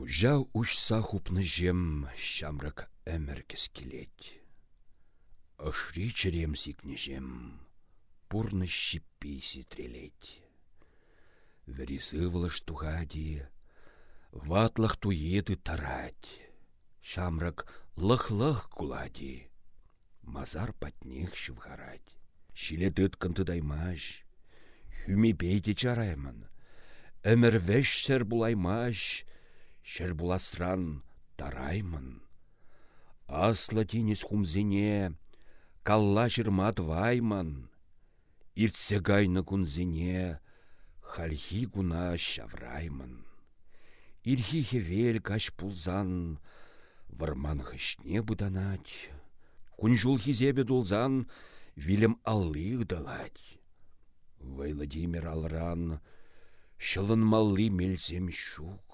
Кужа ушса хупны жем шамрак әміркіс келет. Ашри черем сикне жем, пурны щиппи ситрелет. Верисывлыш тугади, ватлах туеды тарать. Шамрак лых-лых кулади, мазар патнех шывгарать. Шиле тытканты даймаш, хүми бейте чараймын. Әмір вәш сәр булаймаш, шәр буласран тараймын. Асла тинес хумзине, калла жырмат вайман. Иртсе гайны кунзине, хальхи гуна шавраймын. Ирхи хевел каш пулзан, варман хышне буданать. Кунжул хизебе дулзан, вилем аллых далать. Владимир алран, шылын малли мелзем щук.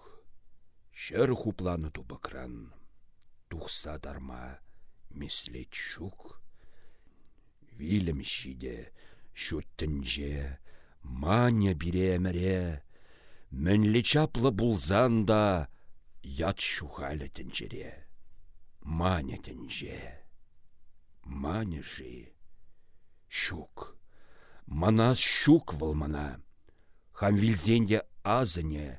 Шер хупланы тупакран тухса дарма мислет шук. Вилем шиде, шуттінже, маня биремере, Мінлі чаплы булзанда, ят шухалі тінжере. Маня тінже, маня жи, шук. Манас шук вылмана, хам вилзенде азыне,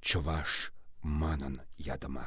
чываш манын ядыма.